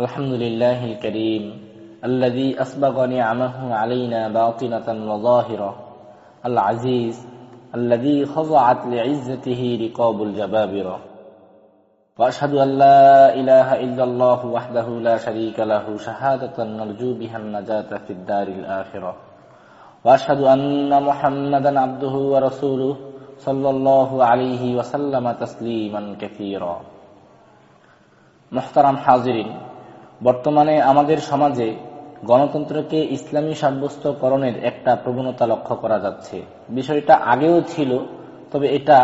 الحمد لله الكريم الذي أسبغ نعمه علينا باطنة وظاهرة العزيز الذي خضعت لعزته رقاب الجبابرة وأشهد أن لا إله إلا الله وحده لا شريك له شهادة نرجو بها النجاة في الدار الآخرة. وأشهد أن محمدا عبده ورسوله صلى الله عليه وسلم تسليما كثيرا. محترم حاضرين বর্তমানে আমাদের সমাজে গণতন্ত্রকে ইসলামী সাব্যস্তকরণের একটা প্রবণতা লক্ষ্য করা যাচ্ছে। বিষয়টা আগেও ছিল, তবে এটা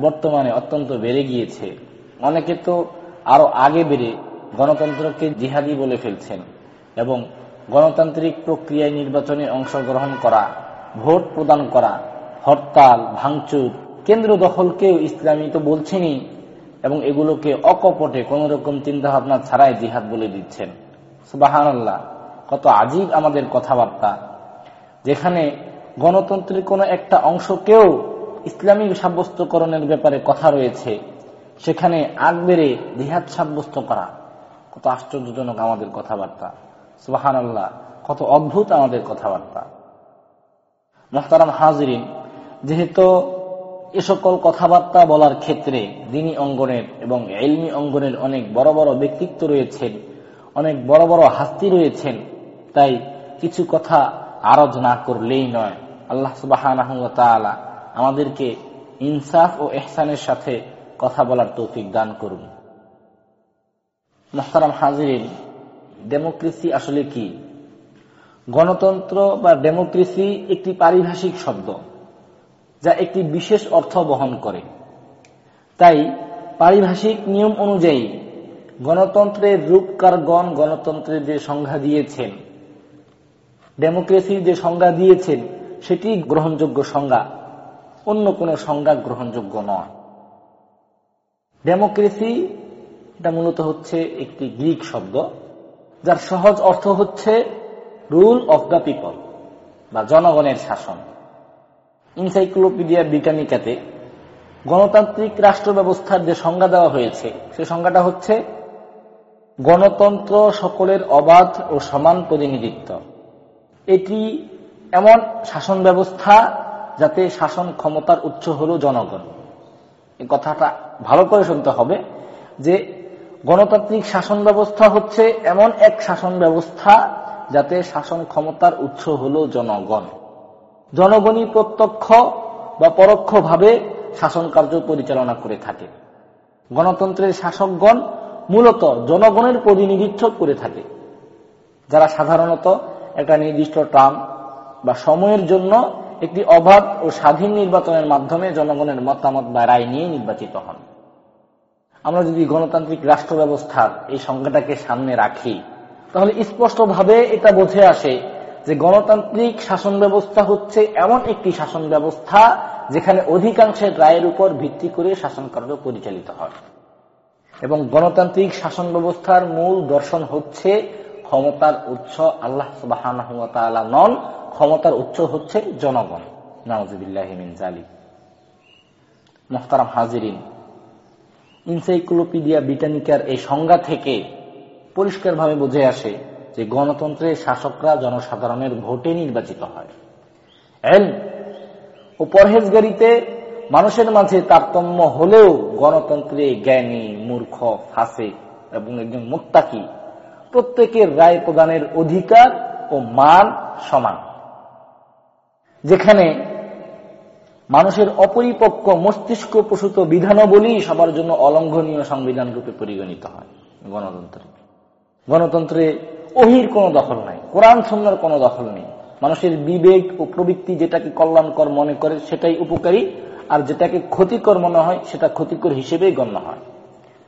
বর্তমানে অত্যন্ত বেড়ে গিয়েছে। অনেকে তো আরও আগে বেড়ে গণতন্ত্রকে জিহাদি বলে ফেলছেন এবং গণতান্ত্রিক প্রক্রিয়ায় নির্বাচনে অংশগ্রহণ করা, ভোট প্রদান করা, হরতাল, ভাঙচুর, কেন্দ্র দখলকেও ইসলামী তো বলছেনই এবং এগুলোকে অকপটে কোন রকম চিন্তা ভাবনা ছাড়াই জিহাদ বলে দিচ্ছেন। সুবাহান কত আজীব আমাদের কথাবার্তা। যেখানে গণতন্ত্রের কোন একটা অংশকেও ইসলামী সাব্যস্তকরণের ব্যাপারে কথা রয়েছে, সেখানে আগ বেড়ে জিহাদ সাব্যস্ত করা, কত আশ্চর্যজনক আমাদের কথাবার্তা। সুবাহান আল্লাহ কত অদ্ভুত আমাদের কথাবার্তা। মোহতারাম হাজরিন, যেহেতু এ সকল কথাবার্তা বলার ক্ষেত্রে দিনী অঙ্গনের এবং এলমি অঙ্গনের অনেক বড় বড় ব্যক্তিত্ব রয়েছেন, অনেক বড় বড় হাস্তি রয়েছেন, তাই কিছু কথা আরজ না করলেই নয়। আল্লাহ সুবাহ আমাদেরকে ইনসাফ ও এহসানের সাথে কথা বলার তৌফিক দান করুন। মোহতারাম হাজিরিন, ডেমোক্রেসি আসলে কি? গণতন্ত্র বা ডেমোক্রেসি একটি পারিভাষিক শব্দ। যা একটি বিশেষ অর্থ বহন করে। তাই পারিভাষিক নিয়ম অনুযায়ী গণতন্ত্রের রূপকারগণ গণতন্ত্রের যে সংজ্ঞা দিয়েছেন, ডেমোক্রেসির যে সংজ্ঞা দিয়েছেন, সেটি গ্রহণযোগ্য সংজ্ঞা, অন্য কোন সংজ্ঞা গ্রহণযোগ্য নয়। ডেমোক্রেসি, এটা মূলত হচ্ছে একটি গ্রিক শব্দ, যার সহজ অর্থ হচ্ছে রুল অফ দ্য পিপল বা জনগণের শাসন। ইনসাইক্লোপিডিয়া ব্রিটানিকাতে গণতান্ত্রিক রাষ্ট্র ব্যবস্থার যে সংজ্ঞা দেওয়া হয়েছে, সে সংজ্ঞাটা হচ্ছে গণতন্ত্র সকলের অবাধ ও সমান প্রতিনিধিত্ব। এটি এমন শাসন ব্যবস্থা যাতে শাসন ক্ষমতার উৎস হল জনগণ। এই কথাটা ভালো করে শুনতে হবে যে গণতান্ত্রিক শাসন ব্যবস্থা হচ্ছে এমন এক শাসন ব্যবস্থা যাতে শাসন ক্ষমতার উৎস হল জনগণ। জনগণই প্রত্যক্ষ বা পরোক্ষভাবে শাসন কার্য পরিচালনা করে থাকে। গণতন্ত্রের শাসকগণ মূলত জনগণের প্রতিনিধিত্ব করে থাকে। যারা সাধারণত একটা নির্দিষ্ট টার্ম বা সময়ের জন্য একটি অবাধ ও স্বাধীন নির্বাচনের মাধ্যমে জনগণের মতামত বা রায় নিয়ে নির্বাচিত হন। আমরা যদি গণতান্ত্রিক রাষ্ট্র ব্যবস্থার এই সংজ্ঞাটাকে সামনে রাখি, তাহলে স্পষ্টভাবে এটা বোঝে আসে যে গণতান্ত্রিক শাসন ব্যবস্থা হচ্ছে এমন একটি শাসন ব্যবস্থা যেখানে অধিকাংশের রায়ের উপর ভিত্তি করে শাসন কার্য পরিচালিত হয়। এবং গণতান্ত্রিক শাসন ব্যবস্থার মূল দর্শন হচ্ছে ক্ষমতার উৎস আল্লাহ নন, ক্ষমতার উৎস হচ্ছে জনগণ। নওয়াজিবিল্লাহিমিন জালি মোহতারাম হাজিরিন ইনসাইক্লোপিডিয়া ব্রিটানিকার এই সংজ্ঞা থেকে পরিষ্কারভাবে বুঝে আসে যে গণতন্ত্রের শাসকরা জনসাধারণের ভোটে নির্বাচিত হয়। এল ও পরহেজগারিতে মানুষের মাঝে তারতম্য হলেও গণতন্ত্রে জ্ঞানী, মূর্খ ফাঁসে এবং একজন মুক্তাকি প্রত্যেকের রায় প্রদানের অধিকার ও মান সমান। যেখানে মানুষের অপরিপক্ক মস্তিষ্ক প্রসূত বিধানাবলী সবার জন্য অলঙ্ঘনীয় সংবিধান রূপে পরিগণিত হয় গণতন্ত্রে গণতন্ত্রে অহির কোনো দখল নাই, কোরআন সন্ন্যার কোনো দখল নেই। মানুষের বিবেক ও প্রবৃত্তি যেটাকে কল্যাণকর মনে করে সেটাই উপকারী, আর যেটাকে ক্ষতিকর মনে হয় সেটা ক্ষতিকর হিসেবেই গণ্য হয়।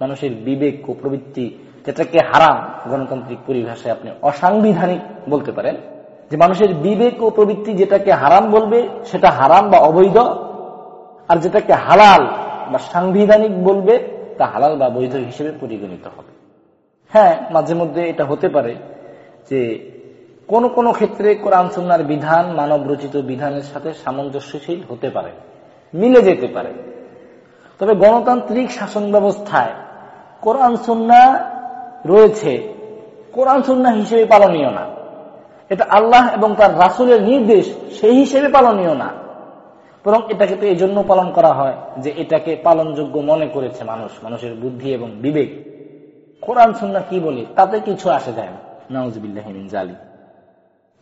মানুষের বিবেক ও প্রবৃত্তি যেটাকে হারাম গণতান্ত্রিক পরিভাষায় আপনি অসাংবিধানিক বলতে পারেন, যে মানুষের বিবেক ও প্রবৃত্তি যেটাকে হারাম বলবে সেটা হারাম বা অবৈধ, আর যেটাকে হালাল বা সাংবিধানিক বলবে তা হালাল বা বৈধ হিসেবে পরিগণিত হবে। হ্যাঁ মাঝে মধ্যে এটা হতে পারে যে কোন কোন ক্ষেত্রে কোরআন সন্ন্যার বিধান, মানব রচিত বিধানের সাথে সামঞ্জস্যশীল হতে পারে, মিলে যেতে পারে। তবে গণতান্ত্রিক শাসন ব্যবস্থায় কোরআন সন্না রয়েছে। কোরআন সুন্না হিসেবে পালনীয় না। এটা আল্লাহ এবং তার রাসুলের নির্দেশ, সেই হিসেবে পালনীয় না। বরং এটাকে তো এই জন্য পালন করা হয় যে এটাকে পালনযোগ্য মনে করেছে মানুষ, মানুষের বুদ্ধি এবং বিবেক। কোরআন সুন্না কি বলে? তাতে কিছু আসে যায় না।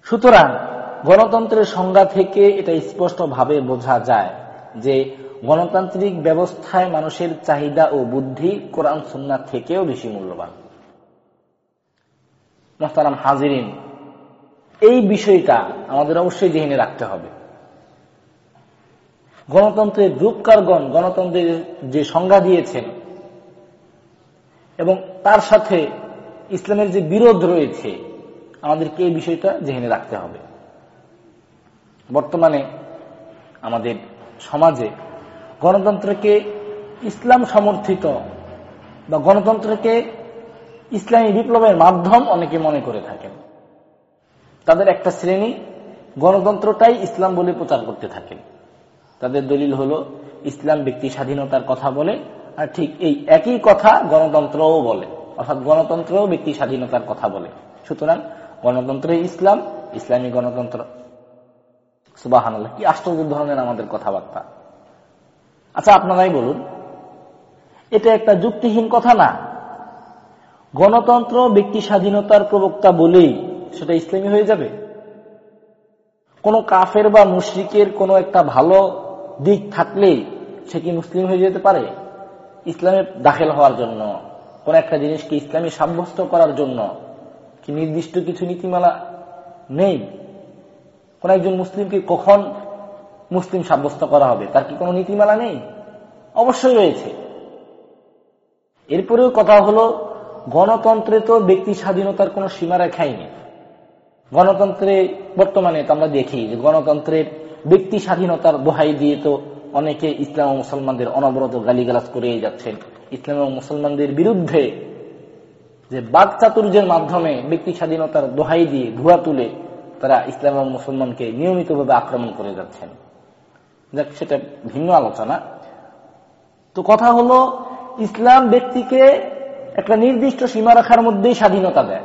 সুতরাং গণতন্ত্রের সংজ্ঞা থেকে এটা স্পষ্টভাবে বোঝা যায় যে গণতান্ত্রিক ব্যবস্থায় মানুষের চাহিদা ও বুদ্ধি কোরআন সুন্না থেকেও বেশি মূল্যবান। মোহতারাম হাজিরিন, এই বিষয়টা আমাদের অবশ্যই জেনে রাখতে হবে। গণতন্ত্রের রূপকারগণ গণতন্ত্রের যে সংজ্ঞা দিয়েছেন এবং তার সাথে ইসলামের যে বিরোধ রয়েছে আমাদেরকে এই বিষয়টা জেনে রাখতে হবে। বর্তমানে আমাদের সমাজে গণতন্ত্রকে ইসলাম সমর্থিত বা গণতন্ত্রকে ইসলামী বিপ্লবের মাধ্যম অনেকে মনে করে থাকেন। তাদের একটা শ্রেণি গণতন্ত্রটাই ইসলাম বলে প্রচার করতে থাকেন। তাদের দলিল হল, ইসলাম ব্যক্তি স্বাধীনতার কথা বলে ঠিক এই একই কথা গণতন্ত্রও বলে, অর্থাৎ গণতন্ত্রও ব্যক্তি স্বাধীনতার কথা বলে। সুতরাং গণতন্ত্র ইসলাম, ইসলামী গণতন্ত্র। সুবাহান কি আশ্চর্য ধরনের আমাদের কথাবার্তা। আচ্ছা আপনারাই বলুন, এটা একটা যুক্তিহীন কথা না? গণতন্ত্র ব্যক্তি স্বাধীনতার প্রবক্তা বলেই সেটা ইসলামী হয়ে যাবে? কোন কাফের বা মুশ্রিকের কোনো একটা ভালো দিক থাকলেই সে কি মুসলিম হয়ে যেতে পারে? ইসলামে দাখিল হওয়ার জন্য, কোন একটা জিনিসকে ইসলামী সাব্যস্ত করার জন্য কি নির্দিষ্ট কিছু নীতিমালা নেই? কোন একজন মুসলিমকে কখন মুসলিম সাব্যস্ত করা হবে? তার কি কোনো নীতিমালা নেই? অবশ্যই রয়েছে। এরপরেও কথা হলো, গণতন্ত্রে তো ব্যক্তি স্বাধীনতার কোন সীমারেখাই নেই। গণতন্ত্রে বর্তমানে তো আমরা দেখি যে গণতন্ত্রের ব্যক্তি স্বাধীনতার দোহাই দিয়ে তো অনেকে ইসলাম ও মুসলমানদের অনবরত গালিগালাজ করেই যাচ্ছেন। ইসলাম ও মুসলমানদের বিরুদ্ধে যে বাক চাতুর্যের মাধ্যমে ব্যক্তি স্বাধীনতার দোহাই দিয়ে ধোয়া তুলে তারা ইসলাম এবং মুসলমানকে নিয়মিতভাবে আক্রমণ করে যাচ্ছেন। যাক, সেটা ভিন্ন আলোচনা। তো কথা হলো, ইসলাম ব্যক্তিকে একটা নির্দিষ্ট সীমারেখার মধ্যেই স্বাধীনতা দেয়।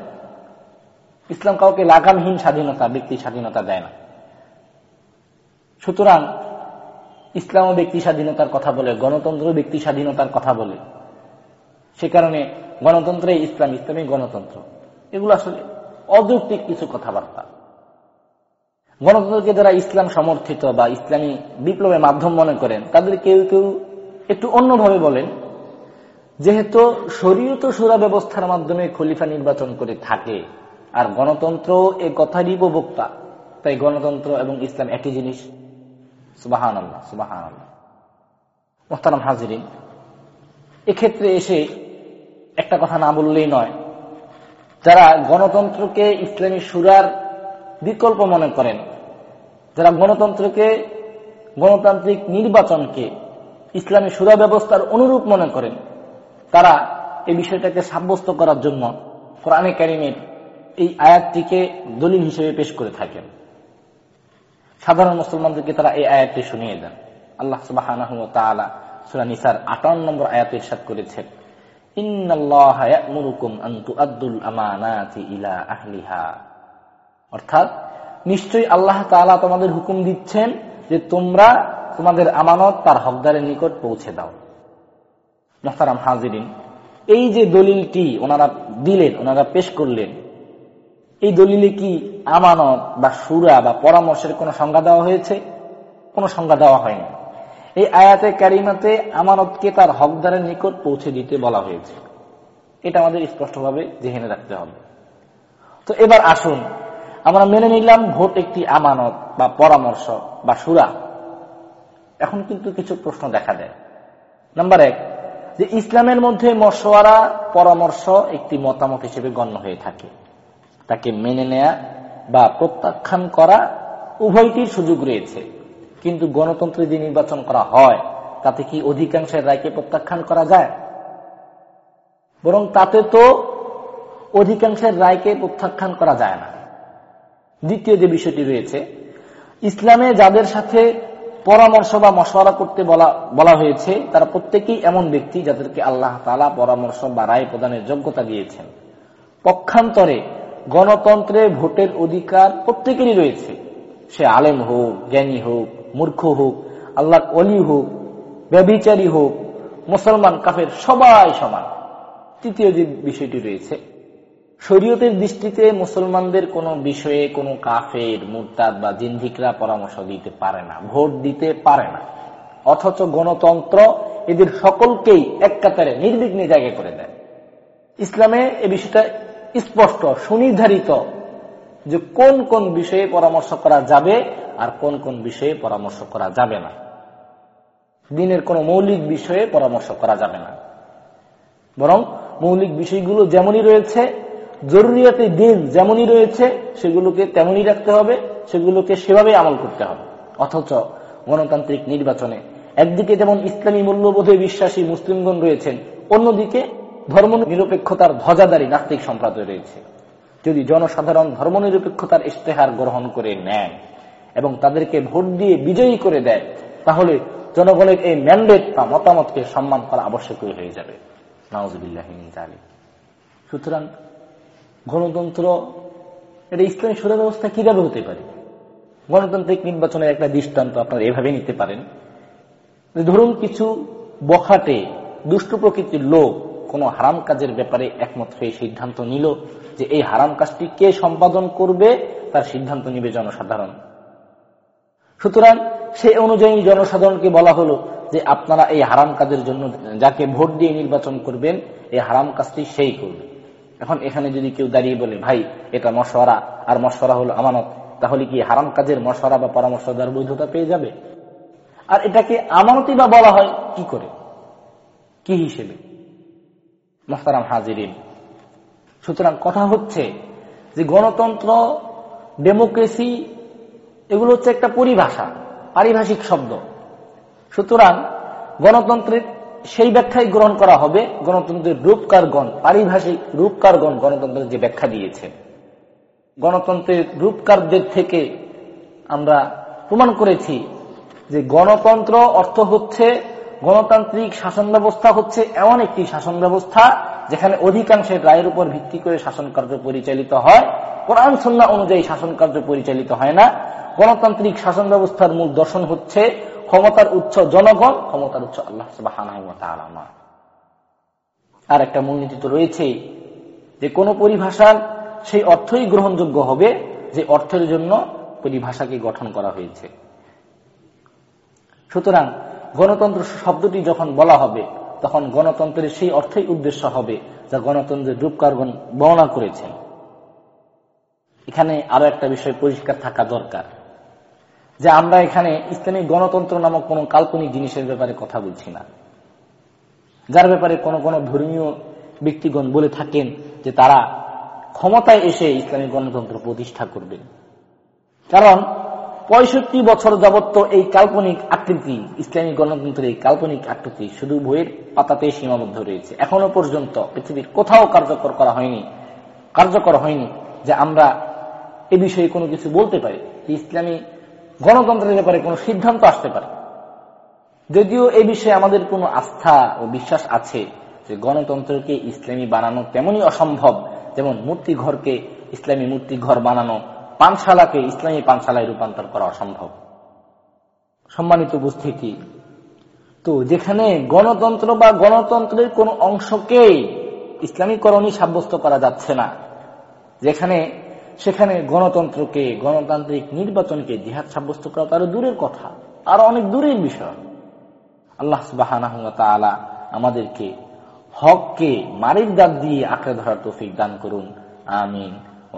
ইসলাম কাউকে লাগামহীন স্বাধীনতা ব্যক্তি স্বাধীনতা দেয় না। সুতরাং ইসলাম ব্যক্তি স্বাধীনতার কথা বলে, গণতন্ত্র ব্যক্তি স্বাধীনতার কথা বলে। সে কারণে গণতন্ত্রে ইসলাম, ইসলামী গণতন্ত্র। এগুলো আসলে অযৌক্তিক কিছু কথাবার্তা। গণতন্ত্রকে যারা ইসলাম সমর্থিত বা ইসলামী বিপ্লবের মাধ্যম মনে করেন, তাদের কেউ কেউ একটু অন্যভাবে বলেন, যেহেতু শরীয়ত সুরা ব্যবস্থার মাধ্যমে খলিফা নির্বাচন করে থাকে, আর গণতন্ত্র এ কথারই উপভোক্তা। তাই গণতন্ত্র এবং ইসলাম একই জিনিস। সুবাহান আল্লাহ সুবাহান আল্লাহ মোহতারাম হাজিরিন, এক্ষেত্রে এসে একটা কথা না বললেই নয়, যারা গণতন্ত্রকে ইসলামী সুরার বিকল্প মনে করেন, যারা গণতন্ত্রকে গণতান্ত্রিক নির্বাচনকে ইসলামী সুরা ব্যবস্থার অনুরূপ মনে করেন, তারা এই বিষয়টাকে সাব্যস্ত করার জন্য কোরআনে কারিমের এই আয়াতটিকে দলিল হিসেবে পেশ করে থাকেন। সাধারণ মুসলমানদেরকে তারা এই আয়াতটি শুনিয়ে দেন। আল্লাহ সুবাহ সুরা নিসার আটান্ন নম্বর আয়াত ইরশাদ করেছেন অর্থাৎ, নিশ্চয়ই আল্লাহ তালা তোমাদের হুকুম দিচ্ছেন যে তোমরা তোমাদের আমানত তার হকদারের নিকট পৌঁছে দাও। মোহতারাম হাজিরিন, এই যে দলিলটি ওনারা দিলেন, ওনারা পেশ করলেন এই দলিলে কি আমানত বা সুরা বা পরামর্শের কোন সংজ্ঞা দেওয়া হয়েছে? কোন সংজ্ঞা দেওয়া হয়নি। এই আয়াতে কারিমাতে আমানতকে তার হকদারের নিকট পৌঁছে দিতে বলা হয়েছে। এটা আমাদের স্পষ্টভাবে জেহেনে রাখতে হবে। তো এবার আসুন, আমরা মেনে নিলাম ভোট একটি আমানত বা পরামর্শ বা সুরা। এখন কিন্তু কিছু প্রশ্ন দেখা দেয়। নাম্বার এক, যে ইসলামের মধ্যে মশওয়ারা পরামর্শ একটি মতামত হিসেবে গণ্য হয়ে থাকে। তাকে মেনে নেয়া বা প্রত্যাখ্যান করা উভয়টির সুযোগ রয়েছে। কিন্তু গণতন্ত্রে যে নির্বাচন করা হয়, তাতে কি অধিকাংশের রায়কে প্রত্যাখ্যান করা যায়? বরং তাতে তো অধিকাংশের রায়কে প্রত্যাখ্যান করা যায় না। দ্বিতীয় যে বিষয়টি রয়েছে, ইসলামে যাদের সাথে পরামর্শ বা মশওয়ারা করতে বলা বলা হয়েছে, তারা প্রত্যেকেই এমন ব্যক্তি যাদেরকে আল্লাহ তালা পরামর্শ বা রায় প্রদানের যোগ্যতা দিয়েছেন। পক্ষান্তরে গণতন্ত্রে ভোটের অধিকার প্রত্যেকেরই রয়েছে। সে আলেম হোক, জ্ঞানী হোক, মূর্খ হোক আল্লাহ অলি হোক ব্যবিচারী হোক, মুসলমান, কাফের, সবাই সমান। তৃতীয় যে বিষয়টি রয়েছে, শরীয়তের দৃষ্টিতে মুসলমানদের কোনো বিষয়ে কোনো কাফের, মুরতাদ বা জিন্দিকরা পরামর্শ দিতে পারে না, ভোট দিতে পারে না। অথচ গণতন্ত্র এদের সকলকেই এক কাতারে নির্বিঘ্নে জায়গা করে দেয়। ইসলামে এ বিষয়টা স্পষ্ট, সুনির্ধারিত যে কোন কোন বিষয়ে পরামর্শ করা যাবে আর কোন কোন বিষয়ে পরামর্শ করা যাবে না। দিনের কোন মৌলিক বিষয়ে পরামর্শ করা যাবে না। বরং মৌলিক বিষয়গুলো যেমনই রয়েছে, জরুরিয়াতে দিন যেমনই রয়েছে, সেগুলোকে তেমনই রাখতে হবে, সেগুলোকে সেভাবে আমল করতে হবে। অথচ গণতান্ত্রিক নির্বাচনে একদিকে যেমন ইসলামী মূল্যবোধে বিশ্বাসী মুসলিমগণ রয়েছেন, অন্যদিকে ধর্ম নিরপেক্ষতার ধ্বজাদারী নাস্তিক সম্প্রদায় রয়েছে। যদি জনসাধারণ ধর্মনিরপেক্ষতার ইশতেহার গ্রহণ করে নেয় এবং তাদেরকে ভোট দিয়ে বিজয়ী করে দেয়, তাহলে জনগণের এই ম্যান্ডেট বা মতামতকে সম্মান করা আবশ্যক হয়ে যাবে। সুতরাং গণতন্ত্র, এটা ইসলামী সুরা ব্যবস্থা কীভাবে হতে পারে? গণতান্ত্রিক নির্বাচনের একটা দৃষ্টান্ত আপনারা এভাবে নিতে পারেন। ধরুন কিছু বখাটে, দুষ্ট প্রকৃতির লোক কোন হারাম কাজের ব্যাপারে একমত হয়ে সিদ্ধান্ত নিল যে এই হারাম কাজটি কে সম্পাদন করবে তার সিদ্ধান্ত নিবে জনসাধারণ। সুতরাং সে অনুযায়ী জনসাধারণকে বলা হলো যে আপনারা এই হারাম কাজের জন্য যাকে ভোট দিয়ে নির্বাচন করবেন, এই হারাম কাজটি সেই করবে। এখন এখানে যদি কেউ দাঁড়িয়ে বলে, ভাই, এটা মশওয়ারা, আর মশওয়ারা হলো আমানত, তাহলে কি হারাম কাজের মশওয়ারা বা পরামর্শ দেওয়ার বৈধতা পেয়ে যাবে? আর এটাকে আমানতি বা বলা হয় কি করে? কি হিসেবে? মোহতারাম হাজিরিন। সুতরাং কথা হচ্ছে যে গণতন্ত্র, ডেমোক্রেসি, এগুলো হচ্ছে একটা পরিভাষা, পারিভাষিক শব্দ। সুতরাং গণতন্ত্রের সেই ব্যাখ্যাই গ্রহণ করা হবে, গণতন্ত্রের রূপকারগণ, পারিভাষিক রূপকারগণ গণতন্ত্রের যে ব্যাখ্যা দিয়েছে। গণতন্ত্রের রূপকারদের থেকে আমরা প্রমাণ করেছি যে গণতন্ত্র অর্থ হচ্ছে গণতান্ত্রিক শাসন ব্যবস্থা হচ্ছে এমন একটি শাসন ব্যবস্থা যেখানে অধিকাংশের রায়ের উপর ভিত্তি করে শাসন কার্য পরিচালিত হয়। কোরআন সন্না অনুযায়ী শাসন কার্য পরিচালিত হয় না। গণতান্ত্রিক শাসন ব্যবস্থার মূল দর্শন হচ্ছে ক্ষমতার উচ্চ জনগণ, ক্ষমতার উচ্চ আল্লাহ আর একটা মূলনীতি তো রয়েছেই যে কোন পরিভাষার সেই অর্থই গ্রহণযোগ্য হবে যে অর্থের জন্য পরিভাষাকে গঠন করা হয়েছে। সুতরাং গণতন্ত্র শব্দটি যখন বলা হবে, তখন গণতন্ত্রের সেই অর্থই উদ্দেশ্য হবে যা গণতন্ত্রের রূপকারগণ বর্ণনা করেছেন। এখানে আরও একটা বিষয় পরিষ্কার থাকা দরকার, যে আমরা এখানে ইসলামী গণতন্ত্র নামক কোন কাল্পনিক জিনিসের ব্যাপারে কথা বলছি না। যার ব্যাপারে কোন কোন ধর্মীয় ব্যক্তিগণ বলে থাকেন যে তারা ক্ষমতায় এসে ইসলামী গণতন্ত্র প্রতিষ্ঠা করবেন। কারণ পঁয়ষট্টি বছর যাবত এই কাল্পনিক আকৃতি, ইসলামী গণতন্ত্রের এই কাল্পনিক আকৃতি শুধু বইয়ের পাতাতে সীমাবদ্ধ রয়েছে। এখনও পর্যন্ত পৃথিবীর কোথাও কার্যকর করা হয়নি, কার্যকর হয়নি যে আমরা এ বিষয়ে কোনো কিছু বলতে পারি ইসলামী গণতন্ত্রের ব্যাপারে কোনো সিদ্ধান্ত আসতে পারে। যদিও এ বিষয়ে আমাদের কোনো আস্থা ও বিশ্বাস আছে যে গণতন্ত্রকে ইসলামী বানানো তেমনই অসম্ভব, যেমন মূর্তি ঘরকে ইসলামী মূর্তি ঘর বানানো পানশালাকে ইসলামী পানশালায় রূপান্তর করা অসম্ভব। সম্মানিত উপস্থিতি, তো যেখানে গণতন্ত্র বা গণতন্ত্রের কোন অংশকে ইসলামীকরণই সাব্যস্ত করা যাচ্ছে না, যেখানে, সেখানে গণতন্ত্রকে, গণতান্ত্রিক নির্বাচনকে জিহাদ সাব্যস্ত করা তার দূরের কথা, আর অনেক দূরের বিষয়। আল্লাহ তালা আমাদেরকে হককে মারির দাঁত দিয়ে আঁকড়ে ধরার তৌফিক দান করুন। আমিন। ও